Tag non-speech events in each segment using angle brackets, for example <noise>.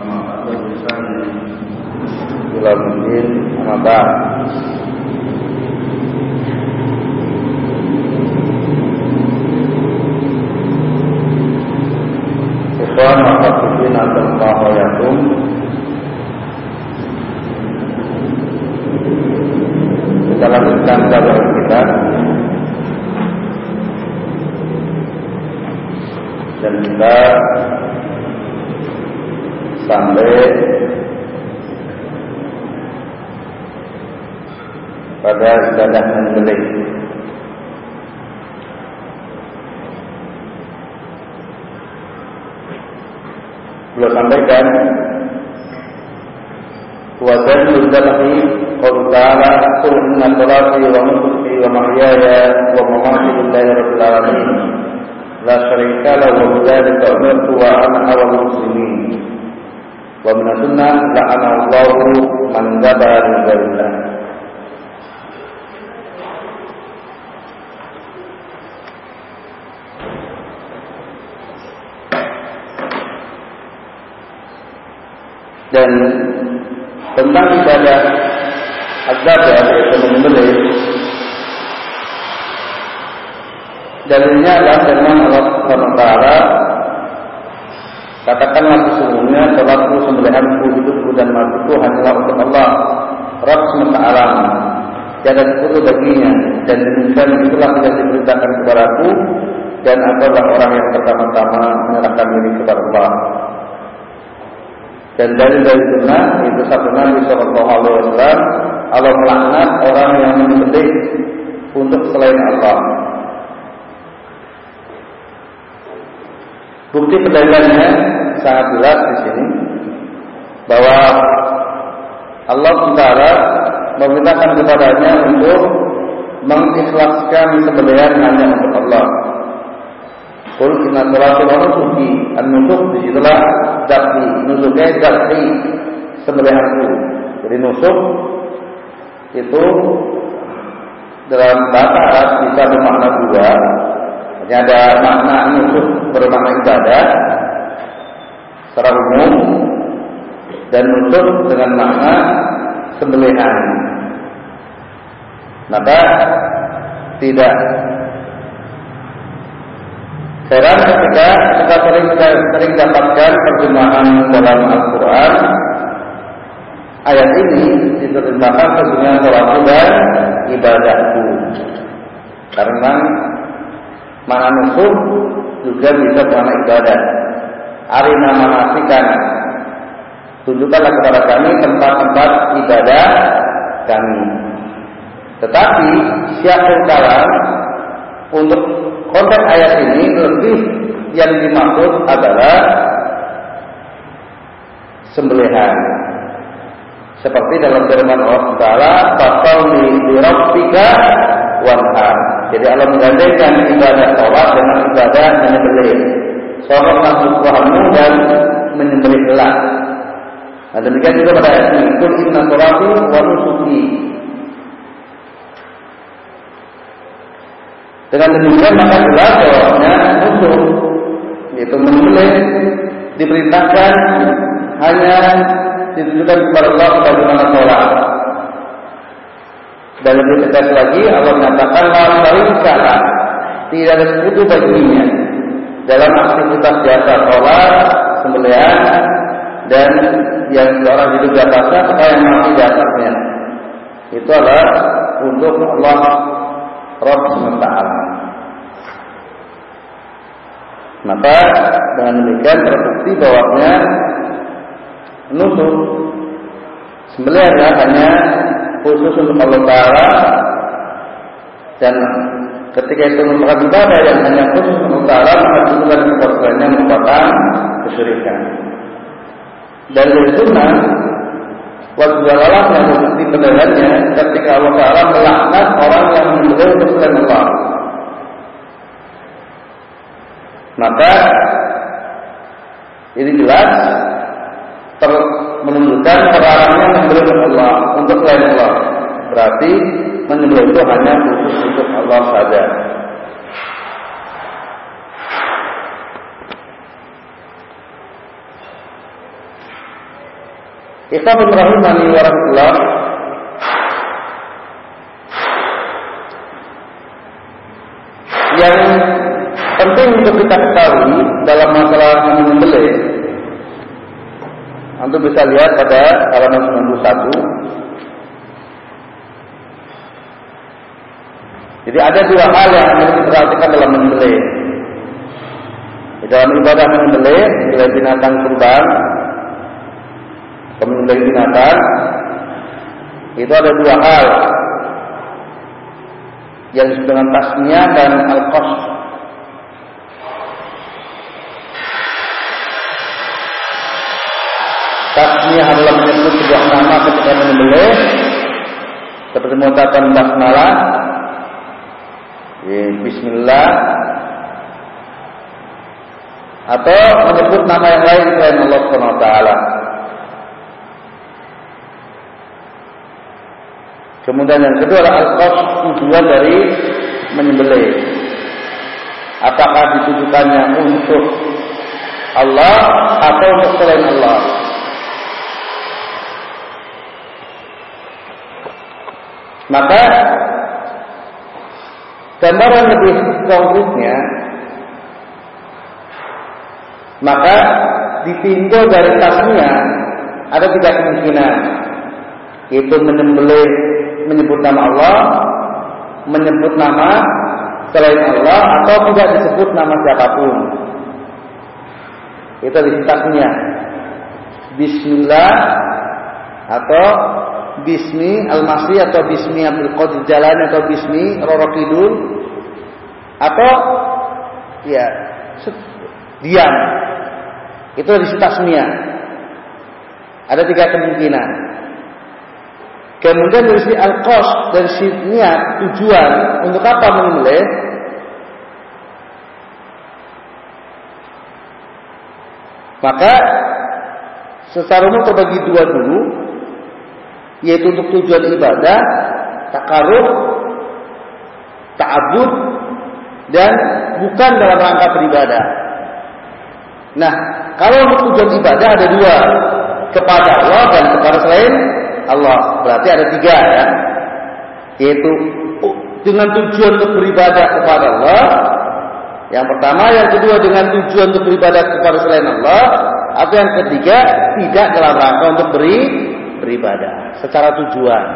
Amma ba'du. Amma ba'du. Adalah firman Allah Subhanahu taala katakanlah sesungguhnya salatku sembelihanku hidupku dan matiku hanyalah untuk Allah Rabb semesta alam. Tiada sekutu baginya dan demikian itulah tidak diberitakan kepadaku dan adalah orang yang pertama-tama menyerahkan diri kepada Allah. Dan dari dari sunnah itu satu Nabi Shallallahu Alaihi Wasallam Allah melaknat orang yang menyembelih untuk selain Allah. Bukti pendalilannya sangat jelas di sini bahwa Allah Taala memerintahkan kepadanya untuk mengikhlaskan sembelihan hanya untuk Allah. Kul inna salati wa nusuki An-nusuk di situlah Zakti Nusuknya zakti Sembelihanku Jadi nusuk Itu Dalam bahasa Arab bisa bermakna dua Hanya ada makna nusuk Bermakna ibadah Secara umum Dan nusuk dengan makna Sembelihan Maka Tidak Heran ketika kita sering sering dapatkan terjemahan dalam Al-Quran ayat ini diterjemahkan terjemahan sholatku dan ibadahku. Karena mana nusuk juga bisa bermakna ibadah. Arina manasikan tunjukkanlah kepada kami tempat-tempat ibadah kami. Tetapi siapa kalam untuk konteks ayat ini lebih yang dimaksud adalah sembelihan. Seperti dalam firman Allah Taala, "Fasalli li rabbika wanhar." Jadi Allah menggandengkan ibadah sholat dengan ibadah menyembelih. Sholat masuk Tuhanmu dan menyembelih gelap. Nah demikian juga pada ayat ini, "Kul inna sholati wa nusuki." Dengan demikian maka jelas bahwasanya musuh yaitu menyembelih diperintahkan hanya ditujukan kepada Allah sebagaimana sholat. Dan lebih tegas lagi Allah menyatakan la syarika tidak ada sekutu baginya dalam aktivitas biasa sholat, sembelihan dan yang seorang hidup di atasnya atau yang mati di atasnya. Itu adalah untuk Allah Rabb semesta alam. Maka dengan demikian terbukti bahwasanya nusuk sembelihannya hanya khusus untuk Allah Taala dan ketika itu merupakan ibadah yang hanya khusus untuk Allah Taala maka bukan keperluannya merupakan kesyirikan. Dan dari sunnah waktu jalalah yang bukti pendalilannya ketika Allah Taala melaknat orang yang menyembelih selain Allah. Maka ini jelas ter, menunjukkan terlarangnya menyembelih Allah untuk selain Allah. Berarti menyembelih itu hanya khusus untuk Allah saja. Ikhwan rahimani wa rahmatullah yang penting untuk kita ketahui dalam masalah menyembelih anda bisa lihat pada halaman 91 Jadi ada dua hal yang harus diperhatikan dalam menyembelih. Di dalam ibadah menyembelih, menyembelih binatang kurban, menyembelih binatang, itu ada dua hal yang disebut dengan tasmiyah dan al-qas. Tasmiyah adalah menyebut sebuah nama ketika menyembelih seperti mengucapkan basmalah Bismillah atau menyebut nama yang lain selain Allah Subhanahu wa taala. Kemudian yang kedua adalah al-qasd tujuan dari menyembelih. Apakah ditujukannya untuk Allah atau untuk selain Allah? Maka Gambaran lebih konkretnya maka ditinjau dari tasnya ada tiga kemungkinan. Yaitu menyembelih menyebut nama Allah menyebut nama selain Allah atau tidak disebut nama siapa pun. Itu di tasnya Bismillah atau Bismi Al-Masri atau Bismi Abdul Qadir Jalan atau Bismi Roro Kidul atau ya diam. Itu dari tasmiyah. Ada tiga kemungkinan. Kemudian dari sisi al-qas dari sisi niat tujuan untuk apa menyembelih maka secara umum terbagi dua dulu yaitu untuk tujuan ibadah, takaruf, ta'abud dan bukan dalam rangka beribadah. Nah, kalau untuk tujuan ibadah ada dua, kepada Allah dan kepada selain Allah. Berarti ada tiga ya. Yaitu dengan tujuan untuk beribadah kepada Allah. Yang pertama, yang kedua dengan tujuan untuk beribadah kepada selain Allah. Atau yang ketiga, tidak dalam rangka untuk beri beribadah secara tujuan.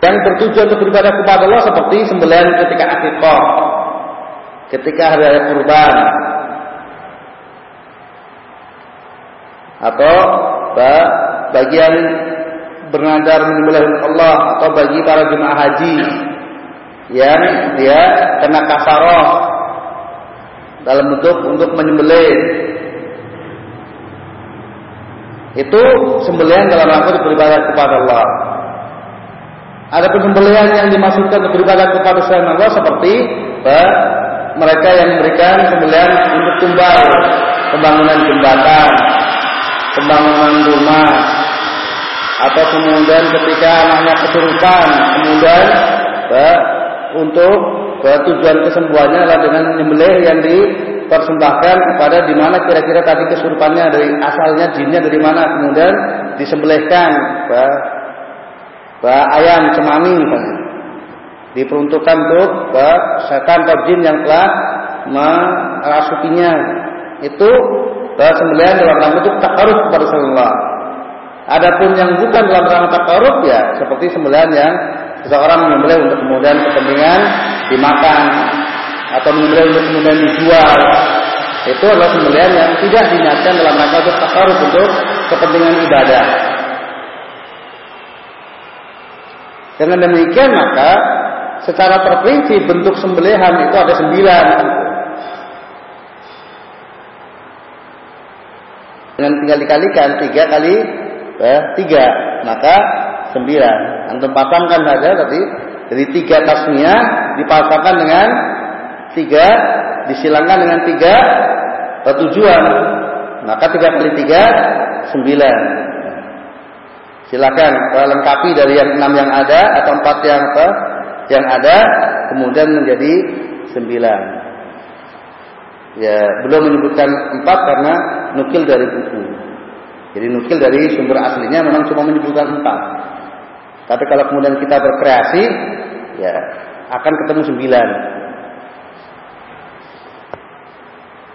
Yang bertujuan untuk beribadah kepada Allah seperti sembelihan ketika akikah, ketika hari raya kurban, atau bagian bernadar menyembelih Allah atau bagi para jemaah haji yang dia kena kasaroh dalam bentuk untuk menyembelih itu sembelihan dalam rangka beribadah kepada Allah. Ada sembelihan yang dimaksudkan beribadah kepada selain Allah seperti bah, mereka yang memberikan sembelihan untuk tumbal pembangunan jembatan, pembangunan rumah, atau kemudian ketika anaknya kesurupan, kemudian bah, untuk bah, tujuan kesembuhannya adalah dengan menyembelih yang di persembahkan kepada di mana kira-kira tadi kesurupannya dari asalnya jinnya dari mana kemudian disembelihkan bah, ayam cemani misalnya. Diperuntukkan untuk bah, setan atau jin yang telah merasukinya. Itu bah, sembelihan dalam rangka untuk takaruf kepada Allah. Adapun yang bukan dalam rangka takaruf ya seperti sembelihan yang seseorang menyembelih untuk kemudian kepentingan dimakan atau menyembelih untuk kemudian dijual itu adalah sembelihan yang tidak diniatkan dalam rangka untuk takaruf untuk kepentingan ibadah. Dengan demikian maka secara terperinci bentuk sembelihan itu ada sembilan. Dengan tinggal dikalikan tiga kali eh, tiga maka sembilan. Antum pasangkan saja tadi dari tiga tasnya dipasangkan dengan tiga disilangkan dengan tiga tujuan maka tiga kali tiga sembilan silakan lengkapi dari yang enam yang ada atau empat yang apa yang ada kemudian menjadi sembilan Ya, belum menyebutkan empat karena nukil dari buku. Jadi nukil dari sumber aslinya memang cuma menyebutkan empat. Tapi kalau kemudian kita berkreasi, ya akan ketemu sembilan.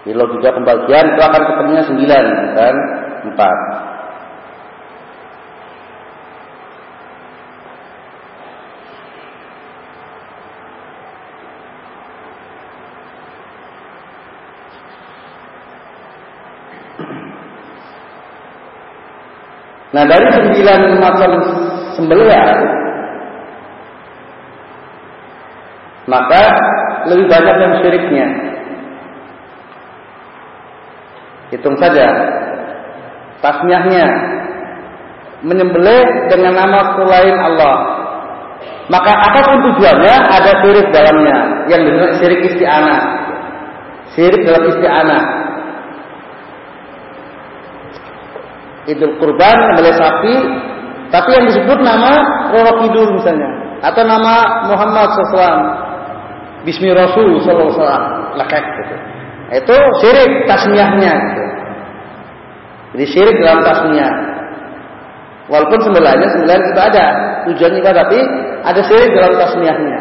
Di logika pembagian itu akan ketemunya sembilan, dan empat. Nah dari sembilan macam sembelihan maka lebih banyak yang syiriknya. Hitung saja tasmiahnya menyembelih dengan nama selain Allah. Maka apa pun tujuannya ada syirik dalamnya yang disebut syirik isti'anah. Syirik dalam isti'anah. Idul Kurban adalah sapi, tapi yang disebut nama Roro Kidul misalnya, atau nama Muhammad SAW, Bismi Rasul SAW, gitu. Itu syirik tasmiyahnya. Jadi syirik dalam tasmiyah. Walaupun sembilannya sembilan itu ada tujuannya ibadah, tapi ada syirik dalam tasmiyahnya.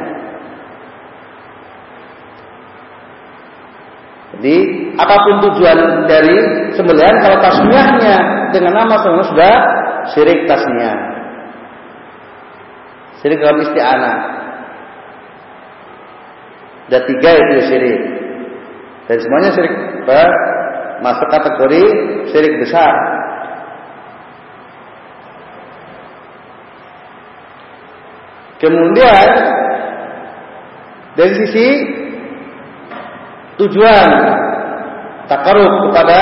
Jadi apa pun tujuan dari sembelihan kalau tasmiyahnya dengan nama semua sudah syirik tasmiyah. Syirik dalam isti'anah. Ada tiga itu syirik. Dan semuanya syirik apa? Masuk kategori syirik besar. Kemudian dari sisi tujuan takarub kepada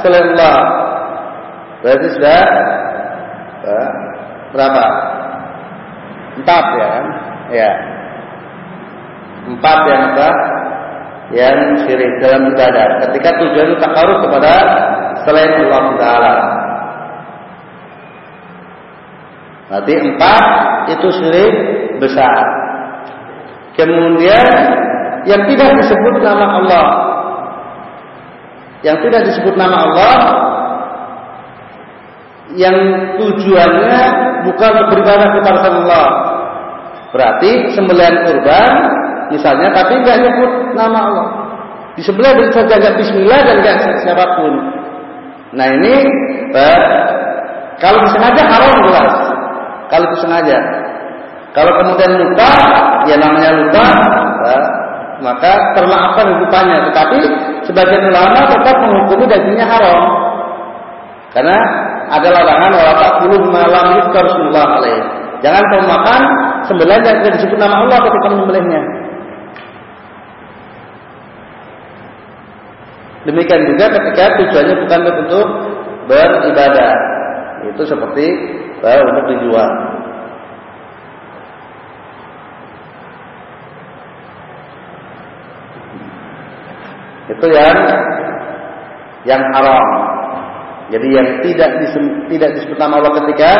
selain Allah. Berarti sudah eh, berapa? Empat ya kan? Ya. Empat yang apa? Yang syirik dalam ibadah. Ketika tujuan takarub kepada selain Allah Taala. Berarti empat itu syirik besar. Kemudian yang tidak disebut nama Allah. Yang tidak disebut nama Allah yang tujuannya bukan beribadah kepada Allah. Berarti sembelihan kurban misalnya tapi nggak nyebut nama Allah. Disembelih dan saja nggak Bismillah dan nggak siapa pun. Nah ini eh, kalau disengaja haram jelas. Kalau disengaja. Kalau kemudian lupa, ya namanya lupa, eh, maka termaafkan hukumannya. Tetapi sebagian ulama tetap menghukumi dagingnya haram. Karena ada larangan wala puluh malam yuzkar Rasulullah alaih. Jangan kau makan sembelih yang tidak disebut nama Allah ketika menyembelihnya. Demikian juga ketika tujuannya bukan untuk beribadah. Itu seperti untuk dijual. Itu yang yang haram. Jadi yang tidak disem, tidak disebut nama Allah ketika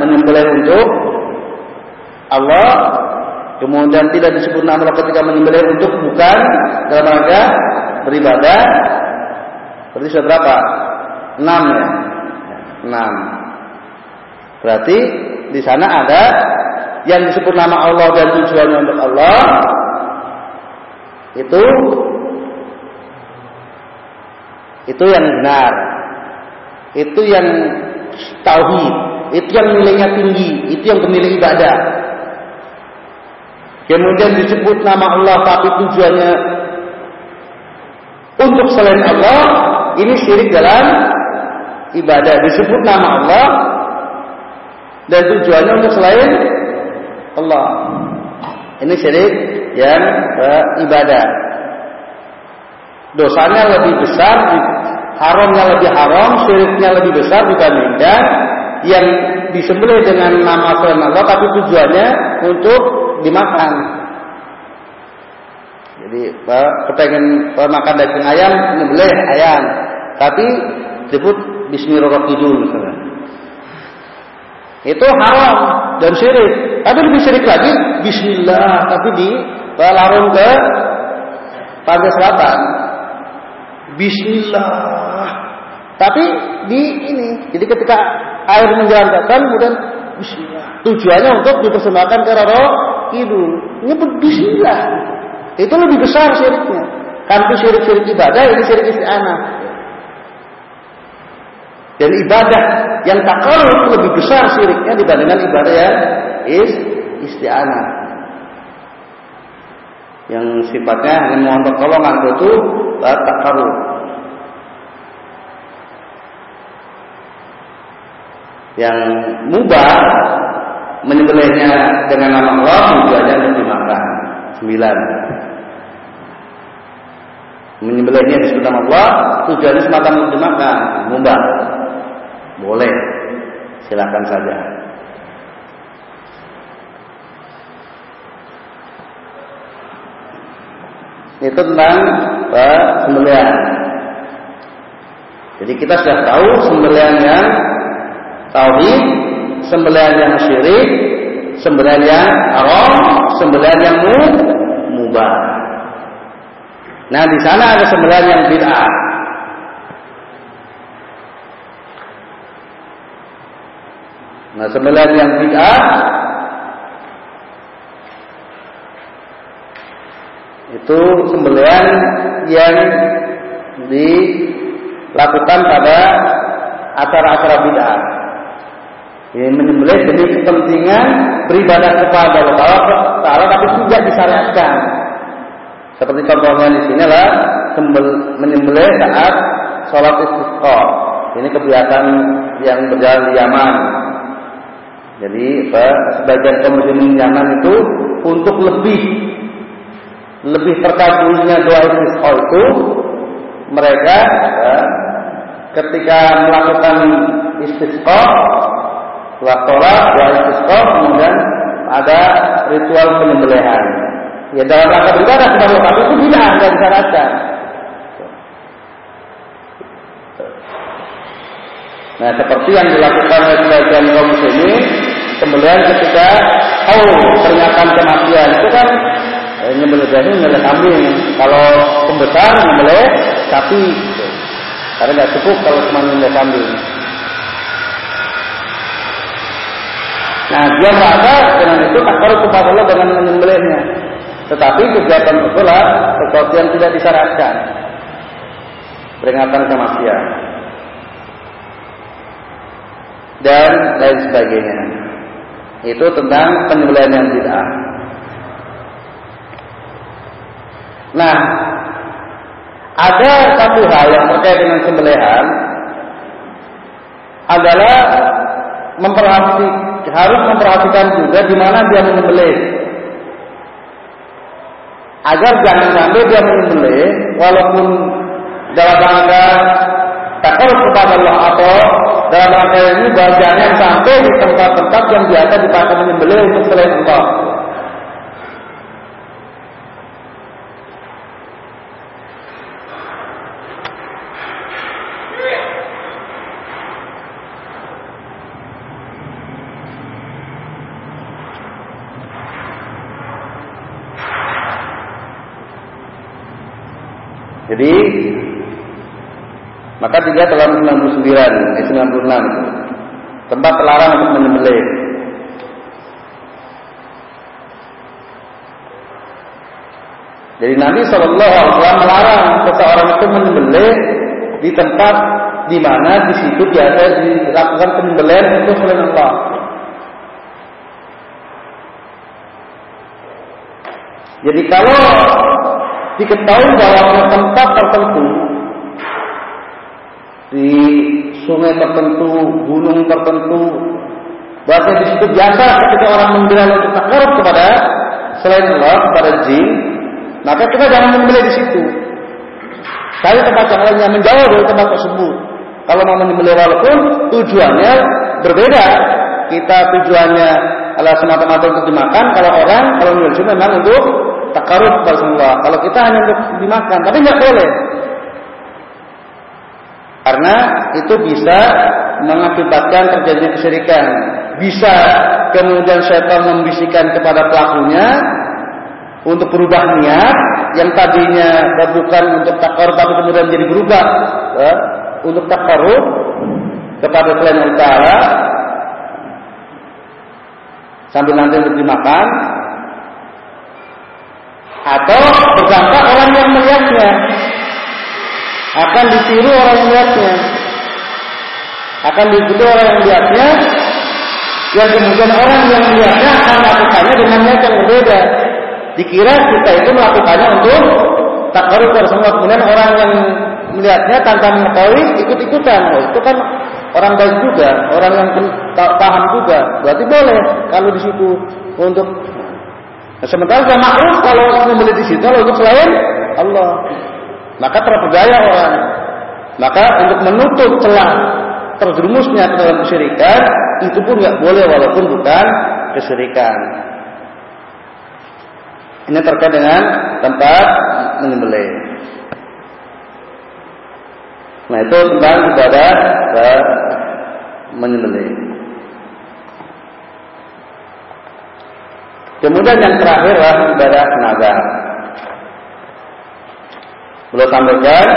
menyembelih untuk Allah, kemudian tidak disebut nama Allah ketika menyembelih untuk bukan dalam rangka beribadah. Berarti sudah berapa? Enam ya. Enam. Berarti di sana ada yang disebut nama Allah dan tujuannya untuk Allah itu itu yang benar. Itu yang tauhid. Itu yang nilainya tinggi. Itu yang pemilik ibadah. Kemudian disebut nama Allah tapi tujuannya untuk selain Allah, ini syirik dalam ibadah. Disebut nama Allah dan tujuannya untuk selain Allah. Ini syirik yang ibadah dosanya lebih besar, haramnya lebih haram, syiriknya lebih besar dibandingkan yang disembelih dengan nama selain Allah tapi tujuannya untuk dimakan. Jadi kepengen makan daging ayam, menyembelih ayam, tapi disebut Bismillahirrahmanirrahim. Itu haram dan syirik. Tapi lebih syirik lagi Bismillah tapi di larung ke pantai selatan Bismillah. Tapi di ini, jadi ketika air menjalankan kemudian Bismillah. Tujuannya untuk dipersembahkan ke Roro Kidul. Ini Bismillah. Itu lebih besar syiriknya. Kan itu syirik-syirik ibadah, ini syirik isti'anah. Dan ibadah yang takaruf lebih besar syiriknya dibandingkan ibadah yang is isti'anah. Yang sifatnya hanya mohon pertolongan itu takaruf. Yang mubah menyembelihnya dengan nama Allah tujuannya untuk dimakan. Sembilan. Menyembelihnya disebut nama Allah tujuannya semata untuk dimakan. Mubah. Boleh. Silakan saja. Itu tentang uh, sembelihan. Jadi kita sudah tahu sembelihan yang tauhid, sembelihan yang syirik, sembelihan yang haram, sembelihan yang mubah. Nah, di sana ada sembelihan yang bid'ah. Nah, sembelihan yang bid'ah itu sembelihan yang dilakukan pada acara-acara bid'ah. Ini menyembelih demi kepentingan beribadah kepada Allah Taala tapi tidak disyariatkan. Seperti contohnya di sini adalah menyembelih saat sholat istisqa. Ini kebiasaan yang berjalan di Yaman. Jadi sebagian kaum muslimin Yaman itu untuk lebih lebih terkabulnya doa istisqa itu mereka ya, ketika melakukan istisqa setelah sholat doa istisqa kemudian ada ritual penyembelihan ya dalam rangka beribadah kepada Allah itu tidak ada disyaratkan Nah, seperti yang dilakukan oleh sebagian kaum muslimin, sembelihan ketika oh peringatan kematian itu kan eh, nyembelih nyembelih kambing. Kalau pembesar nyembelih sapi. Gitu. Karena nggak cukup kalau cuma nyembelih kambing. Nah, dia merasa dengan itu tak perlu kepada Allah dengan menyembelihnya. Tetapi kegiatan itulah sesuatu yang tidak disyaratkan. Peringatan kematian dan lain sebagainya. Itu tentang penyembelihan yang bid'ah. Nah, ada satu hal yang terkait dengan sembelihan adalah memperhati harus memperhatikan juga di mana dia menyembelih. Agar jangan sampai dia menyembelih walaupun dalam rangka takut kepada Allah atau dalam rangka ini bagiannya sampai di tempat-tempat yang biasa dipakai menyembelih untuk selain Allah. Jadi maka tiga dalam 99, eh 96 tempat terlarang untuk menyembelih. Jadi Nabi Shallallahu Alaihi Wasallam melarang seseorang itu menyembelih di tempat di mana di situ biasa dilakukan penyembelihan untuk selain Allah. Jadi kalau diketahui bahwa tempat tertentu di sungai tertentu, gunung tertentu, bahkan di situ biasa ketika orang membela untuk takarub kepada selain Allah, kepada jin, maka kita jangan membela di situ. Cari tempat yang lainnya menjauh dari tempat tersebut. Kalau mau menyembelih walaupun tujuannya berbeda. Kita tujuannya adalah semata-mata untuk dimakan. Kalau orang, kalau menyembelih memang untuk takarub kepada Allah. Kalau kita hanya untuk dimakan, tapi nggak boleh. Karena itu bisa mengakibatkan terjadinya kesyirikan. Bisa kemudian setan membisikkan kepada pelakunya untuk berubah niat yang tadinya bukan untuk takar tapi kemudian jadi berubah ya, untuk takarub kepada selain Taala sambil nanti untuk dimakan atau bersangka orang yang melihatnya akan ditiru orang yang melihatnya? Akan ditiru orang yang melihatnya? Yang kemudian orang yang melihatnya akan melakukannya dengan niat yang berbeda. Dikira kita itu melakukannya untuk takarub semua kemudian orang yang melihatnya tanpa mengetahui ikut-ikutan. Oh, itu kan orang baik juga. Orang yang paham juga. Berarti boleh kalau di situ untuk Nah, sementara saya makruf kalau membeli di situ untuk selain Allah. Maka terpedaya orang. Maka untuk menutup celah terjerumusnya ke dalam kesyirikan itu pun nggak boleh walaupun bukan kesyirikan. Ini terkait dengan tempat menyembelih. Nah itu tentang ibadah menyembelih. Kemudian yang terakhir adalah ibadah nazar. Beliau sampaikan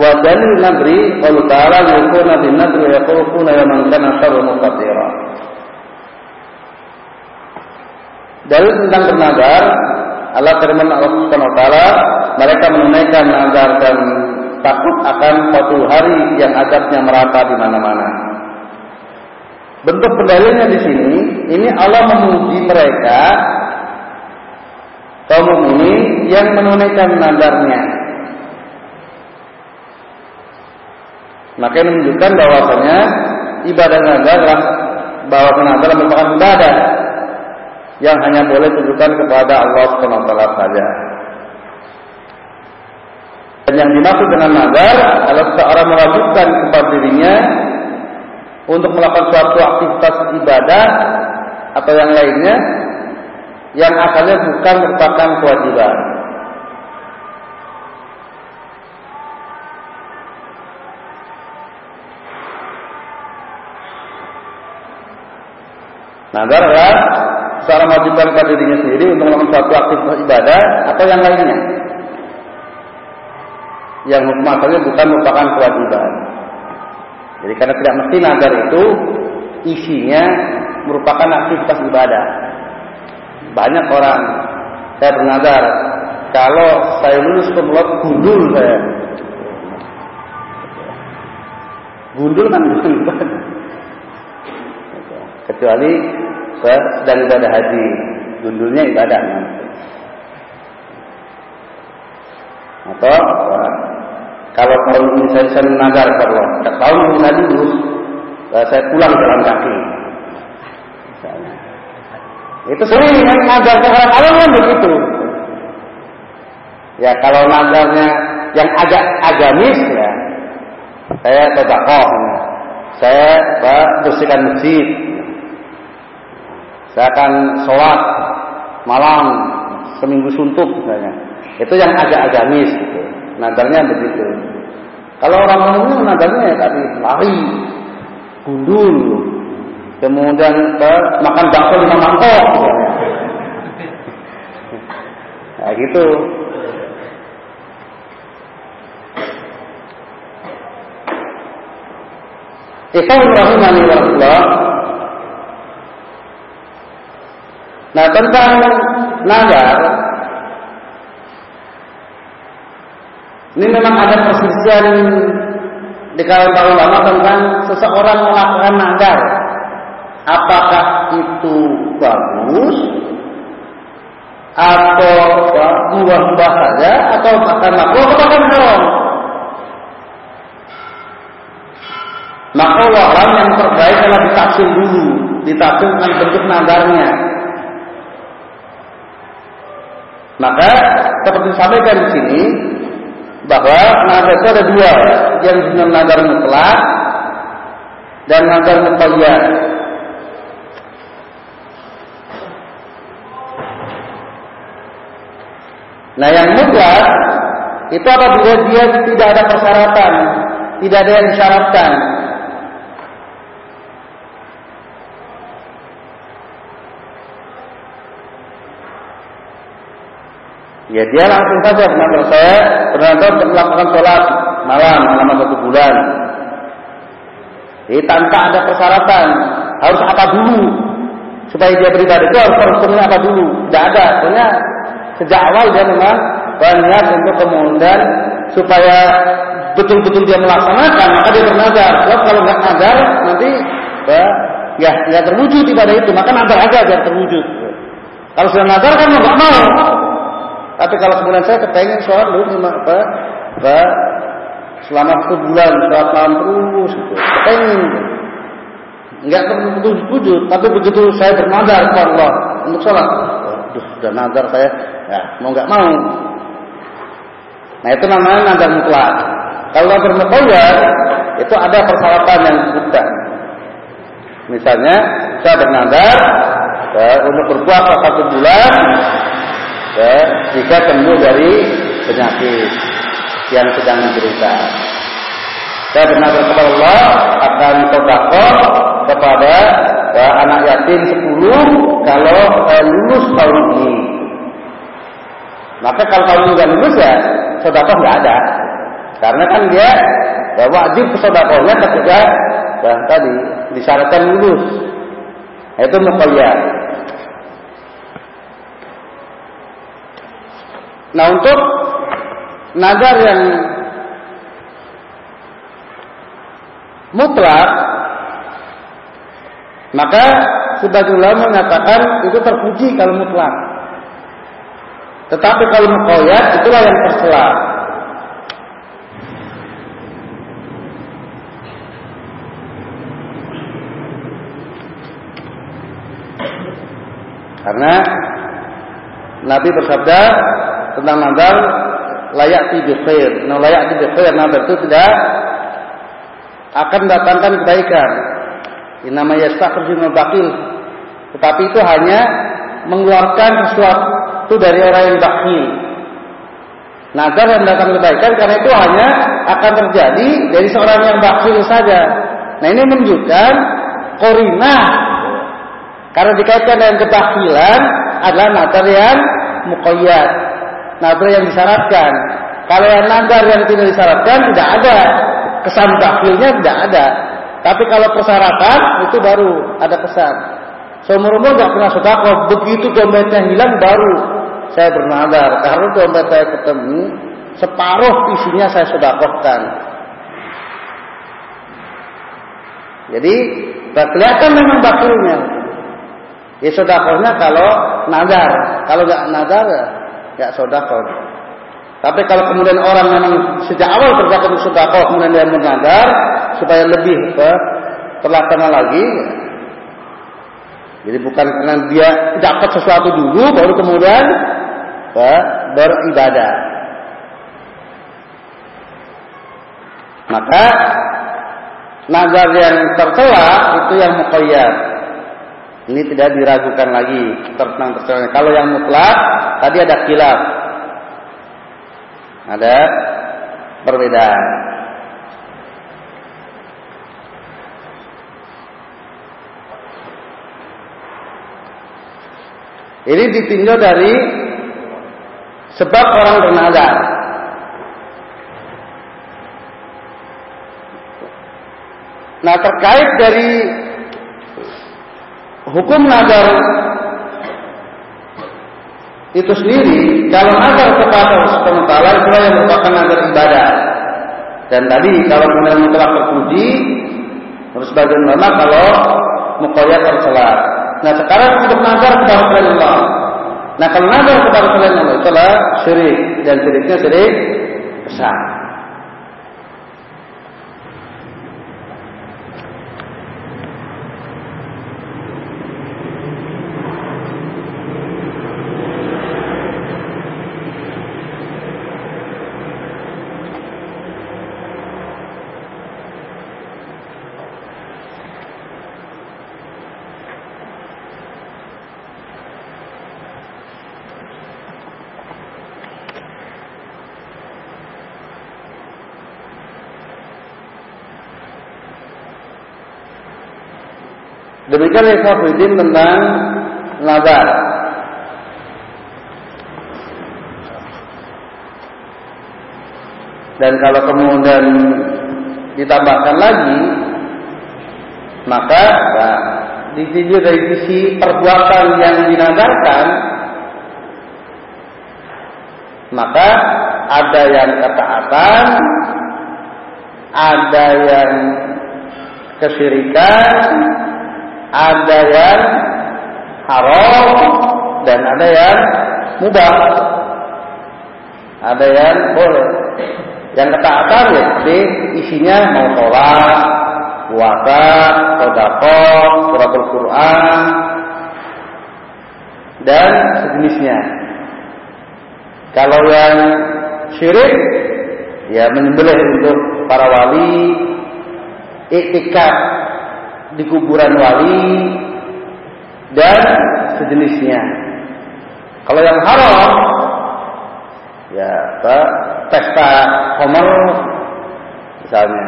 wa dalil nadri qalu ta'ala yaqulu bin nadri yaquluna ya man kana syarru muqaddira. Dalil tentang bernazar Allah firman Allah Subhanahu wa taala mereka menunaikan nazar dan takut akan suatu hari yang azabnya merata di mana-mana. Bentuk pendalilnya di sini, ini Allah memuji mereka kaum ini yang menunaikan nadarnya. Maka ini menunjukkan bahwasanya ibadah nazar adalah bahwa nazar merupakan ibadah yang hanya boleh ditujukan kepada Allah taala saja. Dan yang dimaksud dengan nazar adalah seorang mewajibkan kepada dirinya untuk melakukan suatu aktivitas ibadah atau yang lainnya yang asalnya bukan merupakan kewajiban. Nazar adalah seorang mewajibkan pada dirinya sendiri untuk melakukan suatu aktivitas ibadah atau yang lainnya. Yang hukum bukan merupakan kewajiban. Jadi karena tidak mesti nazar itu isinya merupakan aktivitas ibadah. Banyak orang saya bernazar kalau saya lulus pemulot gundul saya. Gundul kan <laughs> bukan. Kecuali saya sedang ibadah haji, gundulnya ibadah. Atau kalau tahun ini saya, menazar kalau tahun ini saya lulus, saya pulang jalan kaki. Itu sering kan nazar orang awam kan begitu. Ya kalau nazarnya yang agak agamis ya, saya sedekah, saya pak, bersihkan masjid, saya akan sholat malam seminggu suntuk misalnya. Itu yang agak agamis gitu. Nazarnya begitu. Kalau orang umum nazarnya ya tadi lari, gundul, kemudian ke makan bakso lima mangkok nah gitu. Ikhwan Nah tentang nazar. Ini memang ada perselisihan di kalangan ulama tentang seseorang melakukan nazar apakah itu bagus? Atau mubah-mubah saja atau makan makruh? Atau makan haram? Maka orang yang terbaik adalah ditafsir dulu. Ditafsir dengan bentuk nadarnya. Maka seperti disampaikan di sini bahwa nadar itu ada dua. Yang disebut nadar mutlak dan nadar muqayyad Nah yang mutlak itu apabila dia tidak ada persyaratan, tidak ada yang disyaratkan. Ya dia langsung saja mengantar saya bernadar untuk melakukan sholat malam selama satu bulan. Jadi tanpa ada persyaratan harus apa dulu supaya dia beribadah itu harus harus apa dulu. Tidak ada, soalnya sejak awal dia memang banyak untuk kemudian supaya betul-betul dia melaksanakan maka dia bernazar. Sebab kalau nggak nazar nanti ya nggak terwujud ibadah itu maka nazar aja biar terwujud. Kalau sudah nazar kan nggak mau. Tapi kalau kemudian saya kepengen sholat dulu lima apa, apa selama sebulan sholat malam terus gitu. Kepengen nggak terwujud wujud tapi begitu saya bernazar kepada Allah untuk sholat, sudah nazar saya, ya mau nggak mau. Nah itu namanya nazar mutlak. Kalau nazar mutlak itu ada persyaratan yang disebutkan. Misalnya saya bernazar ya, untuk berpuasa satu bulan ya, jika sembuh dari penyakit yang sedang menderita. Saya bernazar kepada Allah akan sedekah kepada ya, anak yatim sepuluh kalau eh, lulus tahun ini. Maka kalau ini nggak lulus ya sedekah nggak ada. Karena kan dia ya, wajib sedekahnya ketika ya, tadi disyaratkan lulus. Itu muqayyad. Nah untuk nazar yang mutlak maka sebagian ulama mengatakan itu terpuji kalau mutlak. Tetapi kalau muqayyad itulah yang tercela. Karena Nabi bersabda tentang nazar layak tibi khair. Nah, layak tibi khair nazar itu tidak akan mendatangkan kebaikan. Ini namanya yastakhrijul bakil. Tetapi itu hanya mengeluarkan sesuatu dari orang yang bakil. Nazar yang datang kebaikan karena itu hanya akan terjadi dari seorang yang bakil saja. Nah ini menunjukkan korinah karena dikaitkan dengan kebakilan adalah nazar yang muqayyad. Nazar yang disyaratkan. Kalau yang nazar yang tidak disyaratkan tidak ada. Kesan bakilnya tidak ada. Tapi kalau persyaratan itu baru ada kesan. Seumur umur nggak pernah sedekah, begitu dompetnya hilang baru saya bernadar karena dompet saya ketemu separuh isinya saya sedekahkan. Jadi kelihatan memang bakilnya. Ya sodakohnya kalau nazar, kalau nggak nazar ya nggak sodakoh. Tapi kalau kemudian orang memang sejak awal untuk sodakoh, kemudian dia bernadar supaya lebih apa, terlaksana lagi. Jadi bukan karena dia dapat sesuatu dulu, baru kemudian apa, beribadah. Maka nazar yang tercela itu yang muqayyad. Ini tidak diragukan lagi tentang tercelanya. Kalau yang mutlak tadi ada kilaf. Ada perbedaan. Ini ditinjau dari sebab orang bernadar. Nah terkait dari hukum nazar itu sendiri kalau nazar kepada Allah Subhanahu taala yang merupakan nazar ibadah. Dan tadi kalau kemudian telah terpuji terus sebagian ulama kalau mukoyat tercela. Nah sekarang untuk nazar kepada selain Allah. Nah kalau nazar kepada selain Allah itulah syirik dan syiriknya syirik besar. Demikian Ikhwanuddin tentang nazar. Dan kalau kemudian ditambahkan lagi, maka nah, ditinjau dari sisi perbuatan yang dinadarkan, maka ada yang ketaatan, ada yang kesyirikan, ada yang haram, dan ada yang mubah. Ada yang boleh. Yang ketaatan ya, jadi isinya mau sholat, puasa, surat Al-Quran, dan sejenisnya. Kalau yang syirik, ya menyembelih untuk para wali, iktikaf di kuburan wali, dan sejenisnya. Kalau yang haram, ya apa, pesta homer misalnya.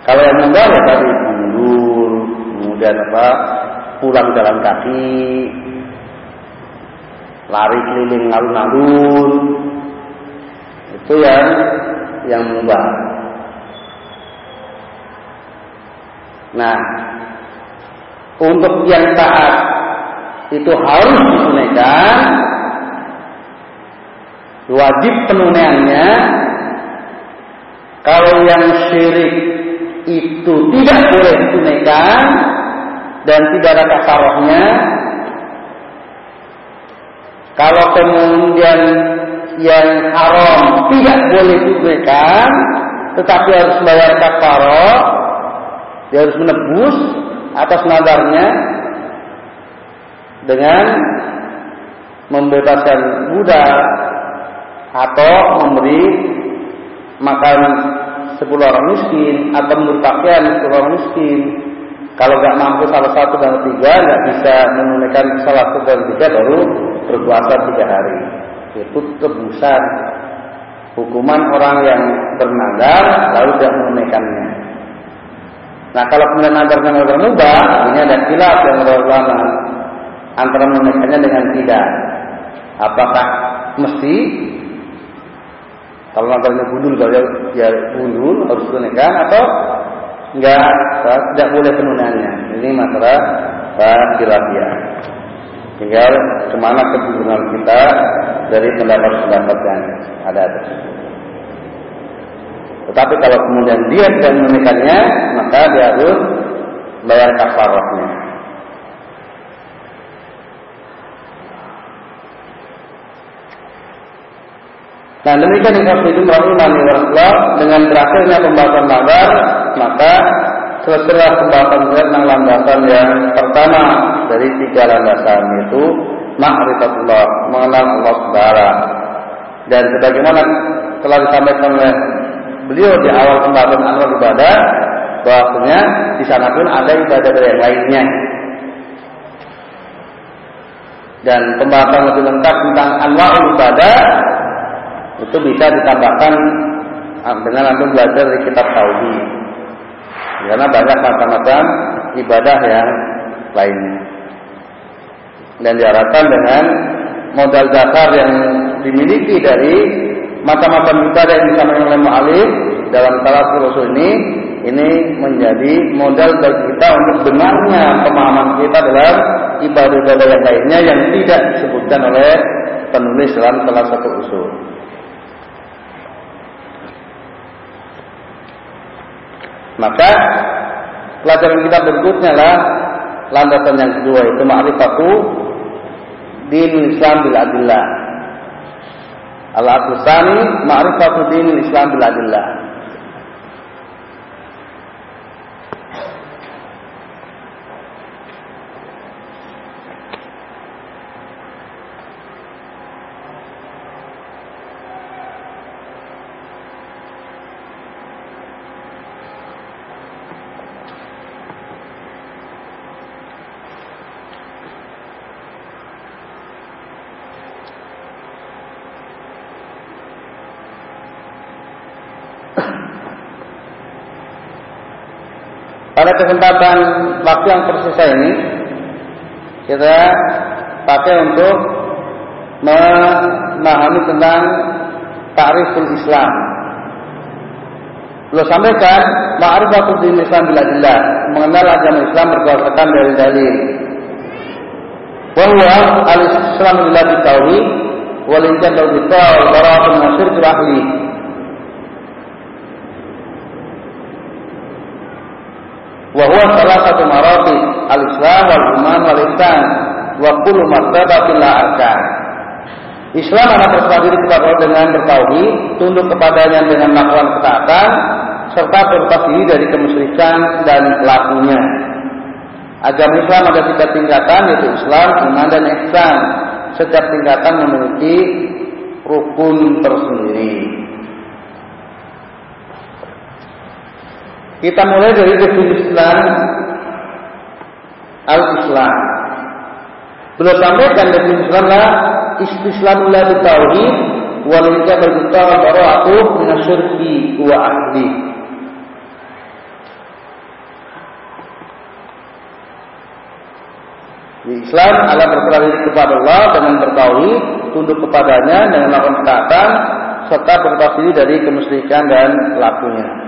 Kalau yang mudah ya tadi mundur, kemudian apa, pulang jalan kaki, lari keliling alun-alun, itu yang yang mubah. Nah, untuk yang taat itu harus ditunaikan, wajib penunaiannya. Kalau yang syirik itu tidak boleh ditunaikan dan tidak ada kafarohnya. Kalau kemudian yang haram tidak boleh ditunaikan, tetapi harus bayar kafaroh, dia harus menebus atas nadarnya dengan membebaskan budak atau memberi makan sepuluh orang miskin atau memberi pakaian sepuluh orang miskin. Kalau nggak mampu salah satu dan tiga, nggak bisa menunaikan salah satu dan tiga baru berpuasa tiga hari. Itu tebusan hukuman orang yang bernadar lalu tidak menunaikannya. Nah kalau kemudian nadar mubah, ini ada khilaf yang ulama antara menunaikannya dengan tidak. Apakah mesti kalau nadarnya kalau ya gundul harus tunaikan atau enggak tidak boleh penunaiannya. Ini masalah khilafiyah. Tinggal ke mana kecenderungan kita dari pendapat-pendapat yang ada tersebut. Tetapi kalau kemudian dia tidak menunaikannya, maka dia harus bayar kafarahnya. Nah demikian yang itu melakukan Rasulullah dengan berakhirnya pembahasan nazar, maka selesailah pembahasan tentang landasan yang pertama dari tiga landasan itu ma'rifatullah, mengenal Allah Subhanahu dan sebagaimana telah disampaikan oleh beliau di awal pembahasan anwar ibadah bahwasanya di sana pun ada ibadah dari yang lainnya. Dan pembahasan lebih lengkap tentang anwar ibadah itu bisa ditambahkan ah, dengan nanti belajar di kitab tauhid. Karena banyak macam-macam ibadah yang lainnya. Dan diharapkan dengan modal dasar yang dimiliki dari macam-macam ibadah yang disampaikan oleh mu'alif dalam salah usul ini ini menjadi modal bagi kita untuk benarnya pemahaman kita dalam ibadah-ibadah yang lainnya yang tidak disebutkan oleh penulis dalam salah satu usul. Maka pelajaran kita berikutnya lah landasan yang kedua itu ma'rifatu din Islam bil adillah Al-aslu tsani ma'rifatu dinil Islam bil adillah. Pada kesempatan waktu yang tersisa ini kita pakai untuk memahami tentang ta'riful Islam. Beliau sampaikan ma'rifatul din Islam bila jelas mengenal agama Islam berdasarkan dari dalil. Bahwa al-Islam bila tauhid wal insan baratun min syirk ahli. Wa huwa salah satu marati al-Islam wal iman wal ihsan wa kullu arkan. Islam anak berserah diri kepada dengan bertauhid, tunduk kepadanya dengan melakukan ketaatan, serta berlepas dari kemusyrikan dan pelakunya. Agama Islam ada tiga tingkatan yaitu Islam, iman dan ihsan. Setiap tingkatan memiliki rukun tersendiri. Kita mulai dari definisi Islam al-Islam. Belum sampaikan definisi Islam lah istislamullah bitauhid wal hijab al bara'atu min asyirki wa ahli. Di Islam Allah berserah kepada Allah dengan bertauhid, tunduk kepadanya dengan melakukan ketaatan serta berlepas dari kemusyrikan dan pelakunya.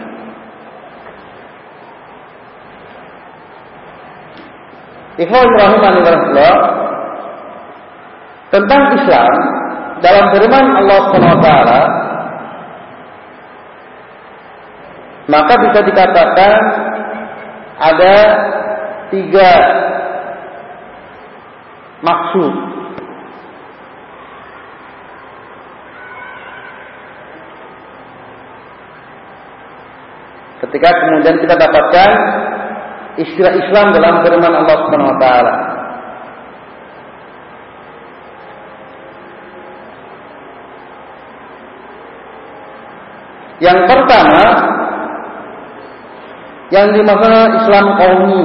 Tentang Islam dalam firman Allah SWT maka bisa dikatakan ada tiga maksud. Ketika kemudian kita dapatkan istilah Islam dalam firman Allah Subhanahu wa taala Yang pertama yang dimaksud Islam kaumi.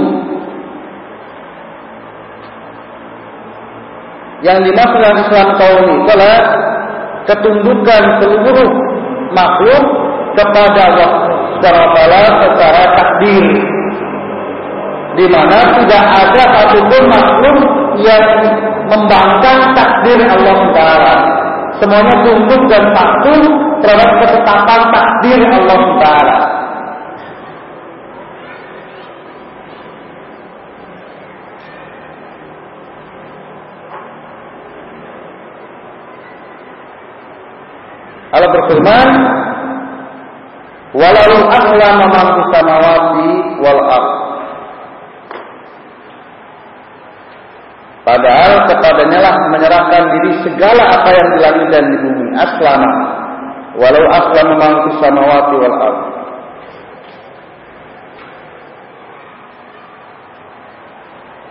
Yang dimaksud Islam kaumi adalah ketundukan seluruh makhluk kepada Allah secara secara takdir di mana tidak ada satupun makhluk yang membangkang takdir Allah Taala. Semuanya tunduk dan patuh terhadap ketetapan takdir Allah Taala. Allah berfirman, "Walau ahlama man samawati wal ard." Padahal kepadanya lah menyerahkan diri segala apa yang di langit dan di bumi. Aslama walau aslama man fis samawati wal ard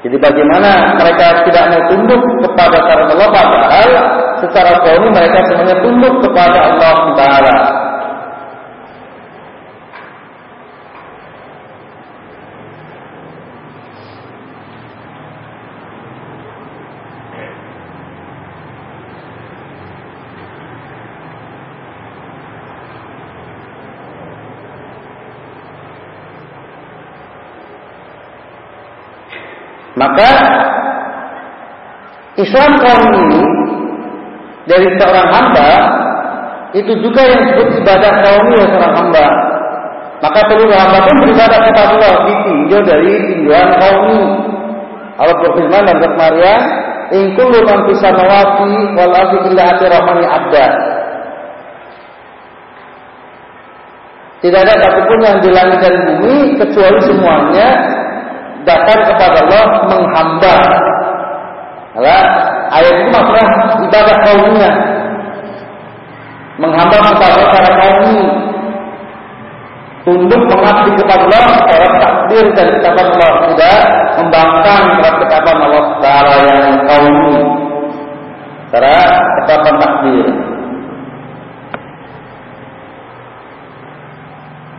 Jadi bagaimana mereka tidak mau tunduk kepada karena Allah padahal secara kauni mereka semuanya tunduk kepada Allah Taala. Maka Islam kaum ini dari seorang hamba itu juga yang disebut ibadah kaum ini seorang hamba. Maka seluruh hamba pun beribadah kepada Allah ditinjau dari tinjauan kaum ini. Allah berfirman dalam surat Maryam, "In kullu man fis samawati wal ardi illa abda." Tidak ada satupun yang di dan bumi kecuali semuanya datang kepada Allah menghamba. Ya, ayat itu maksudnya ibadah kaumnya. Menghamba kepada secara kaumi. Tunduk mengabdi kepada Allah secara takdir dan ketetapan Allah. Tidak membangkang terhadap ketetapan Allah secara yang kaumi. Secara ketetapan takdir.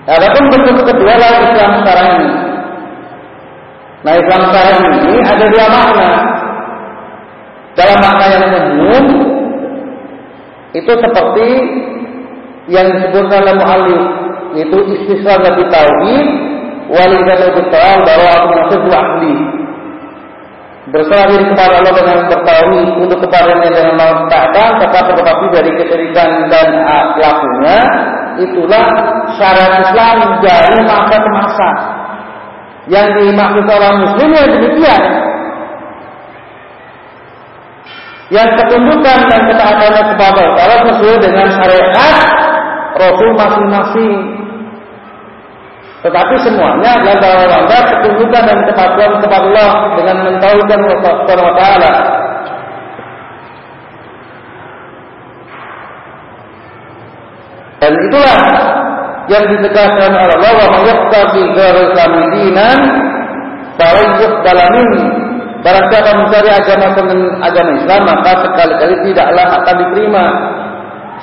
Adapun bentuk kedua lagi Islam sekarang ini Nah Islam sekarang ini ada dua makna. Dalam makna yang umum itu seperti yang disebutkan oleh mu'alif yaitu istislam lebih tauhid wali dan betul bahwa aku masuk ahli berserah diri kepada Allah dengan bertawi untuk kepadanya dengan mengatakan tetapi tetapi dari kesyirikan dan pelakunya itulah syariat Islam dari masa ke masa yang dimaksud orang muslim yang demikian yang ketundukan dan ketaatannya kepada Allah sesuai dengan syariat Rasul masing-masing. Tetapi semuanya adalah dalam ketundukan dan kepatuhan kepada Allah dengan mentauhidkan Allah Taala. Dan itulah yang ditegaskan oleh Allah wa man yaqtabi ghairal dinan dalamin Barang siapa mencari agama agama Islam maka sekali-kali tidaklah akan diterima.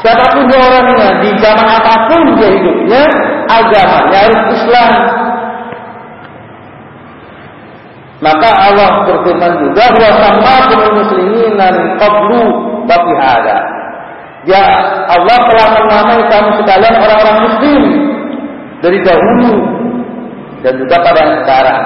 Siapa pun dia orangnya di zaman apa pun dia hidupnya agamanya harus Islam. Maka Allah berfirman juga wa sammakum muslimin min qablu wa fi hada. Ya Allah telah menamai kamu sekalian orang-orang muslim dari dahulu dan juga pada sekarang.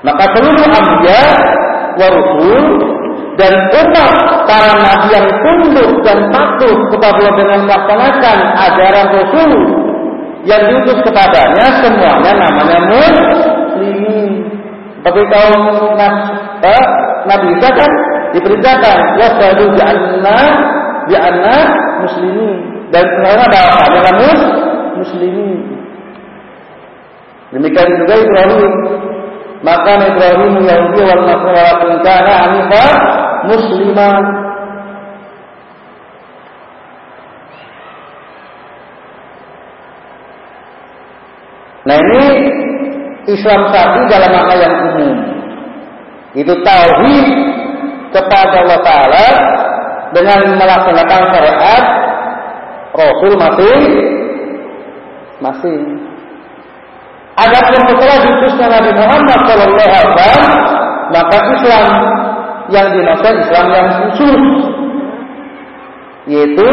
Maka seluruh anbiya wa rusul dan umat para nabi yang tunduk dan patuh kepada dengan melaksanakan ajaran Rasul yang diutus kepadanya semuanya namanya muslimin. Seperti kaum eh, Nabi Isa kan diperintahkan wasadu bi'anna bi'anna muslimin. Dan semuanya adalah mus muslimin. Demikian juga Ibrahim. Maka Ibrahim Yahudi wal Nasrani kana hanifah musliman. Nah ini Islam tadi dalam makna yang umum. Itu tauhid kepada Allah Taala dengan melaksanakan syariat Rasul masing masing. Adapun setelah diutusnya Nabi Muhammad Shallallahu Alaihi Wasallam, maka Islam yang dimaksud Islam yang khusus, yaitu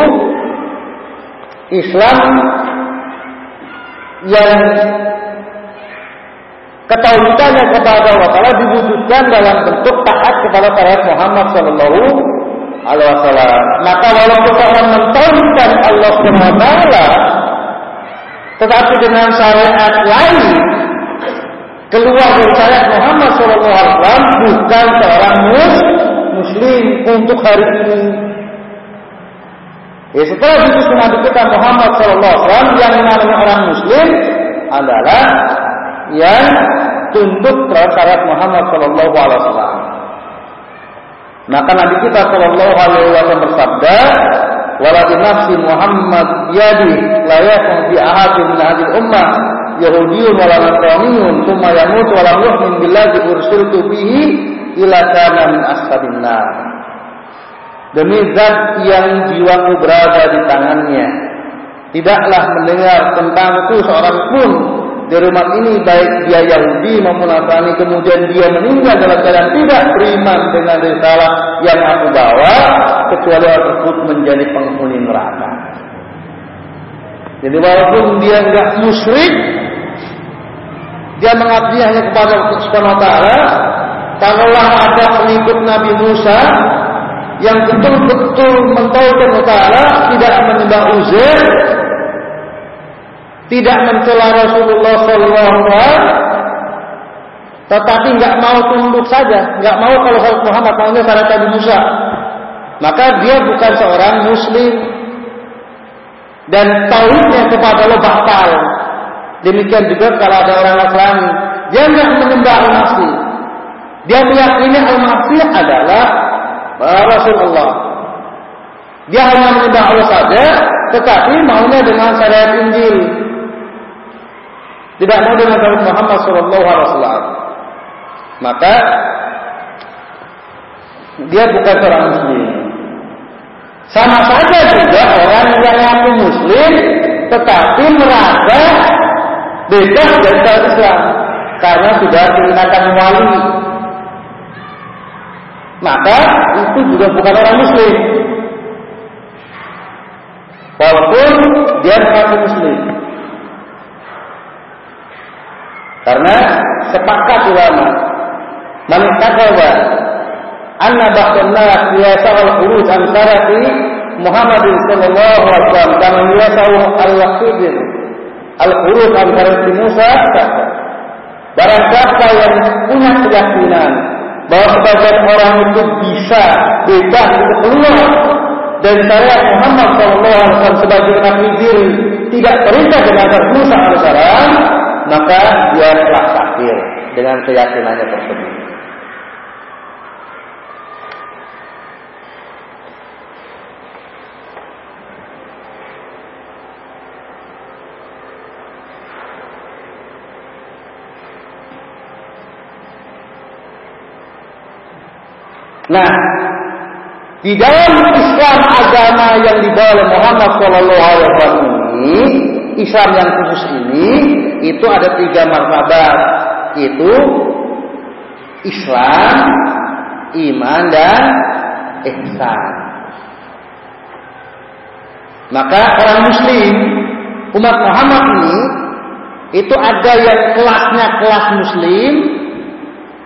Islam yang ketauhidannya kepada Allah Taala diwujudkan dalam bentuk taat kepada syariat Muhammad Shallallahu Alaihi Wasallam. Maka walaupun orang mentauhidkan Allah Subhanahu Wa tetapi dengan syariat lain keluar dari syariat Muhammad SAW bukan seorang mus, muslim untuk hari ini. Ya setelah diutus Nabi kita Muhammad SAW yang namanya orang muslim adalah yang tunduk terhadap syariat Muhammad SAW. Maka Nabi kita Shallallahu Alaihi Wasallam bersabda, walakin nafsi Muhammad yadi la yakun bi ahadin min hadhihi ummah yahudiyyun wala nasraniyyun thumma yamut wa lam yu'min billazi ursiltu bihi ila kana min ashabin nar demi zat yang jiwaku berada di tangannya tidaklah mendengar tentangku seorang pun di rumah ini baik dia Yahudi maupun Nasrani kemudian dia meninggal dalam keadaan tidak beriman dengan risalah yang aku bawa kecuali orang tersebut menjadi penghuni neraka. Jadi walaupun dia enggak musyrik, dia mengabdi hanya kepada Allah Subhanahu wa taala, kalaulah ada pengikut Nabi Musa yang betul-betul mentauhidkan Allah tidak menyembah Uzair, tidak mencela Rasulullah SAW, tetapi nggak mau tunduk saja, nggak mau kalau Muhammad maunya syariat Nabi Musa, maka dia bukan seorang Muslim dan tauhidnya kepada Allah batal. Demikian juga kalau ada orang Nasrani, dia nggak menyembah Al-Masih. Dia meyakini Al-Masih adalah Rasulullah. Dia hanya menyembah Allah saja, tetapi maunya dengan syariat Injil. Tidak mau dengan Nabi Muhammad Shallallahu Alaihi Wasallam. Maka dia bukan seorang muslim. Sama saja juga orang yang mengaku muslim tetapi merasa bebas dari Islam karena sudah dikenakan wali. Maka itu juga bukan orang muslim. walaupun dia mengaku muslim. Karena sepakat ulama. Man takaba anna ba'dhan nas yasa'ul khuruj an syarati Muhammadin sallallahu alaihi wasallam. Kama yasa'u al-khidir al-khuruj an syarati Musa Barang siapa yang punya keyakinan bahwa sebagian orang itu bisa bebas itu keluar dan syariat Muhammad SAW sebagai nabi diri tidak perintah dengan Musa AS, maka dia telah kafir dengan keyakinannya tersebut. Nah, di dalam Islam agama yang dibawa oleh Muhammad Shallallahu Alaihi Wasallam ini, Islam yang khusus ini, itu ada tiga martabat, itu Islam, iman dan ihsan. Maka orang Muslim, umat Muhammad ini, itu ada yang kelasnya kelas Muslim,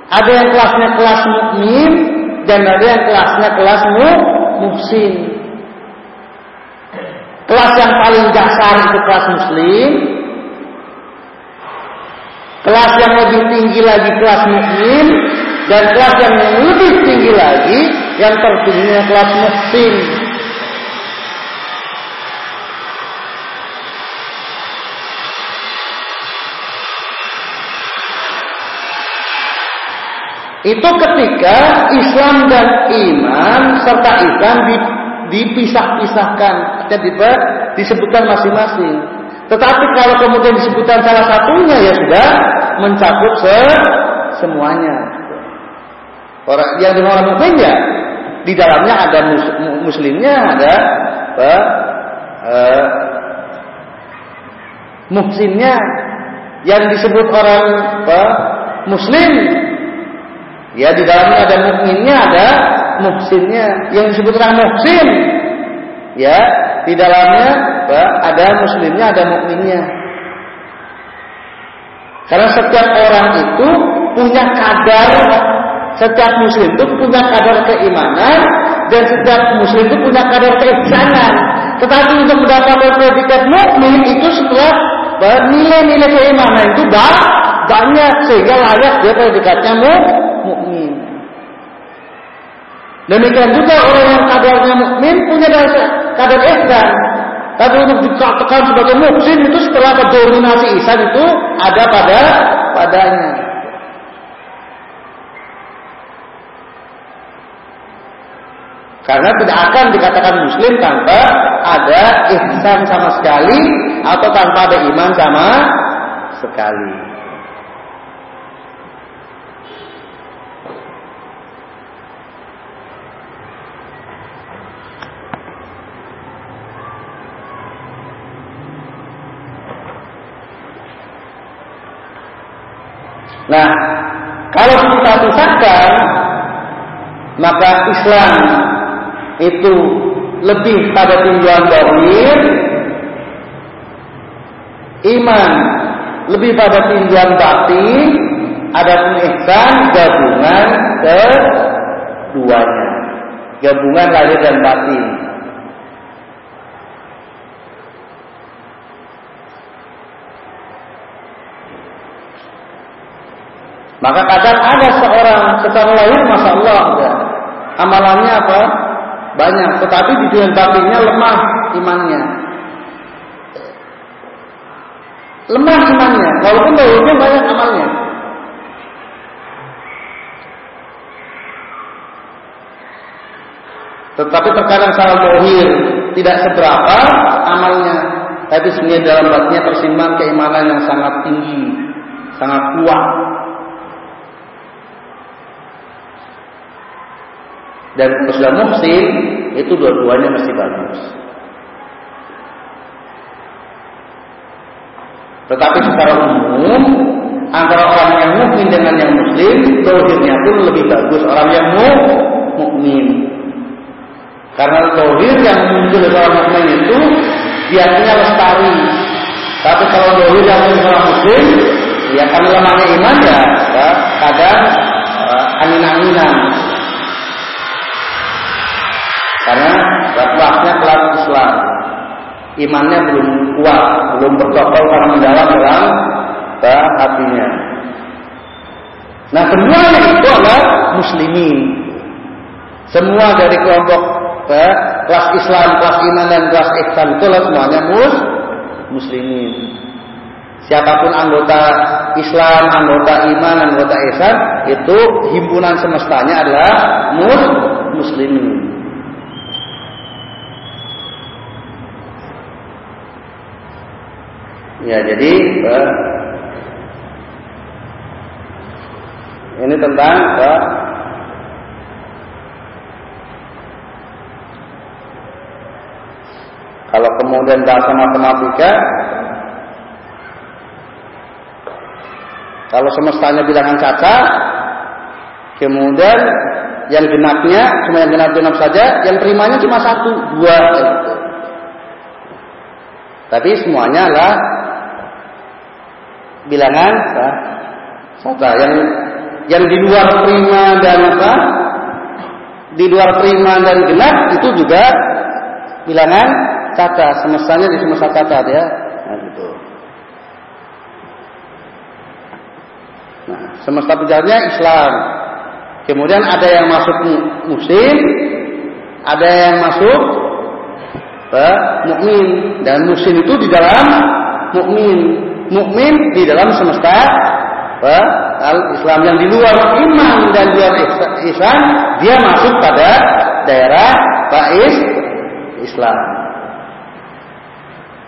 ada yang kelasnya kelas mukmin, dan ada yang kelasnya kelas mu, muhsin. Kelas yang paling dasar itu kelas muslim. Kelas yang lebih tinggi lagi kelas mukmin dan kelas yang lebih tinggi lagi yang tertingginya kelas muhsin. Itu ketika Islam dan iman serta Islam dipisah-pisahkan dan disebutkan masing-masing. Tetapi kalau kemudian disebutkan salah satunya ya sudah mencakup se semuanya. Orang yang dengan orang mukmin ya di dalamnya ada mus, muslimnya, ada apa, uh, muhsinnya yang disebut orang apa, muslim Ya di dalamnya ada mukminnya, ada muhsinnya. Yang disebut orang muhsin, ya di dalamnya ada muslimnya, ada mukminnya. Karena setiap orang itu punya kadar, setiap muslim itu punya kadar keimanan dan setiap muslim itu punya kadar keihsanan. Tetapi untuk mendapatkan predikat mukmin itu setelah nilai-nilai keimanan itu banyak sehingga layak dia predikatnya mukmin. Demikian juga orang yang kadarnya mukmin punya kadar ihsan. Tapi untuk dikatakan sebagai mukmin itu setelah kedominasi ihsan itu ada pada padanya. Karena tidak akan dikatakan muslim tanpa ada ihsan sama sekali atau tanpa ada iman sama sekali. Nah, kalau kita pisahkan, maka Islam itu lebih pada tinjauan dohir, iman lebih pada tinjauan batin, adapun ihsan gabungan keduanya, gabungan lahir dan batin. Maka kadang ada seorang secara lahir, masya Allah, ya, amalannya apa? Banyak, tetapi di dunia batinnya lemah imannya. Lemah imannya, walaupun lahirnya banyak amalnya. Tetapi terkadang salah lahir tidak seberapa amalnya, tapi sebenarnya dalam batinnya tersimpan keimanan yang sangat tinggi, sangat kuat. Dan sudah muhsin itu dua-duanya masih bagus. Tetapi secara umum antara orang yang mukmin dengan yang muslim tauhidnya pun lebih bagus orang yang mukmin. Karena tauhid yang muncul dari orang mukmin itu biasanya lestari. Tapi kalau dohir yang orang muslim, ya karena lemahnya iman ya, ya kadang uh, angin-anginan. Karena kelasnya kelas Islam, imannya belum kuat, belum bercokol karena mendalam dalam hatinya. Nah semuanya itu adalah muslimin. Semua dari kelompok eh, kelas Islam, kelas iman dan kelas ihsan itu adalah semuanya mus muslimin. Siapa pun anggota Islam, anggota iman, anggota ihsan itu himpunan semestanya adalah mus muslimin. Ya jadi eh, Ini tentang apa? Kalau kemudian bahasa matematika, kalau semestanya bilangan cacat, kemudian yang genapnya cuma yang genap-genap saja, yang primanya cuma satu, dua. Gitu. Tapi semuanya adalah bilangan cacat. Yang yang di luar prima dan apa? Di luar prima dan genap itu juga bilangan cacat. Semestanya di semesta cacat ya. Nah, gitu. Nah, semesta pejarnya Islam. Kemudian ada yang masuk muslim, ada yang masuk mukmin dan muslim itu di dalam mukmin, mukmin di dalam semesta al-Islam yang di luar iman dan di luar Islam dia masuk pada daerah Bais Islam.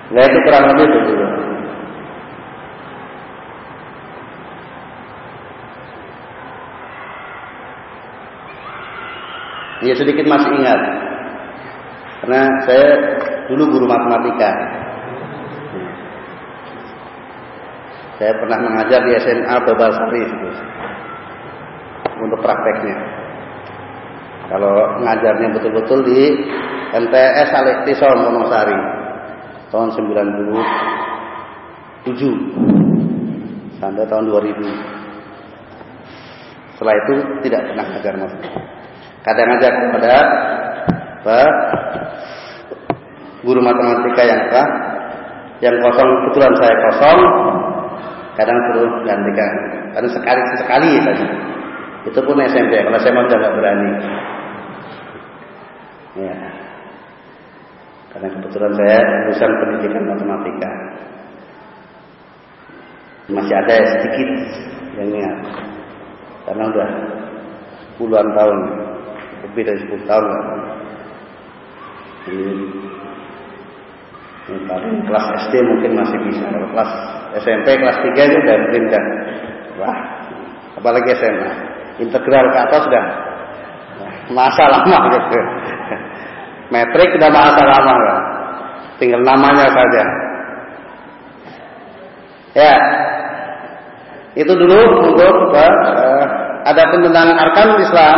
Nah itu kurang lebih begitu. Ya sedikit masih ingat Karena saya dulu guru matematika Saya pernah mengajar di SMA Babasari itu untuk prakteknya. Kalau ngajarnya betul-betul di MTS Alektisol Wonosari tahun 97 sampai tahun 2000. Setelah itu tidak pernah ngajar mas. Kadang ngajar kepada apa, guru matematika yang apa, yang kosong kebetulan saya kosong kadang suruh gantikan karena sekali sekali saja itu pun SMP kalau saya mau nggak berani. Ya karena kebetulan saya lulusan pendidikan matematika. Masih ada sedikit yang ingat. Karena udah puluhan tahun. Lebih dari 10 tahun. Ini paling kelas SD mungkin masih bisa. Kalau kelas SMP kelas 3 itu udah pindah. Wah, apalagi SMA. Integral ke atas sudah masa lama gitu. Metrik sudah masa lama kan. Tinggal namanya saja. Ya, itu dulu untuk uh, ada tentang arkan Islam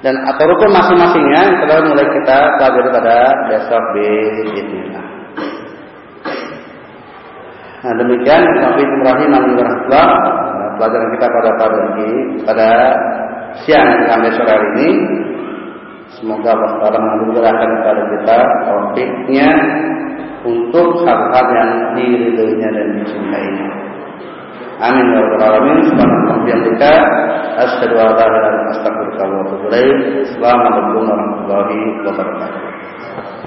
dan atau rukun masing-masingnya kita mulai kita pelajari pada besok di Bismillah. Nah demikian Nabi Ibrahim Alhamdulillah pelajaran kita pada pagi pada siang sampai sore hari ini. Semoga Allah Taala memudahkan kepada kita taufiknya untuk hal-hal yang diridhoinya dan dicintainya. Amin ya rabbal alamin. Subhanallah bihamdika asyhadu an la ilaha illa anta astaghfiruka wa atubu ilaik. Assalamualaikum warahmatullahi wabarakatuh.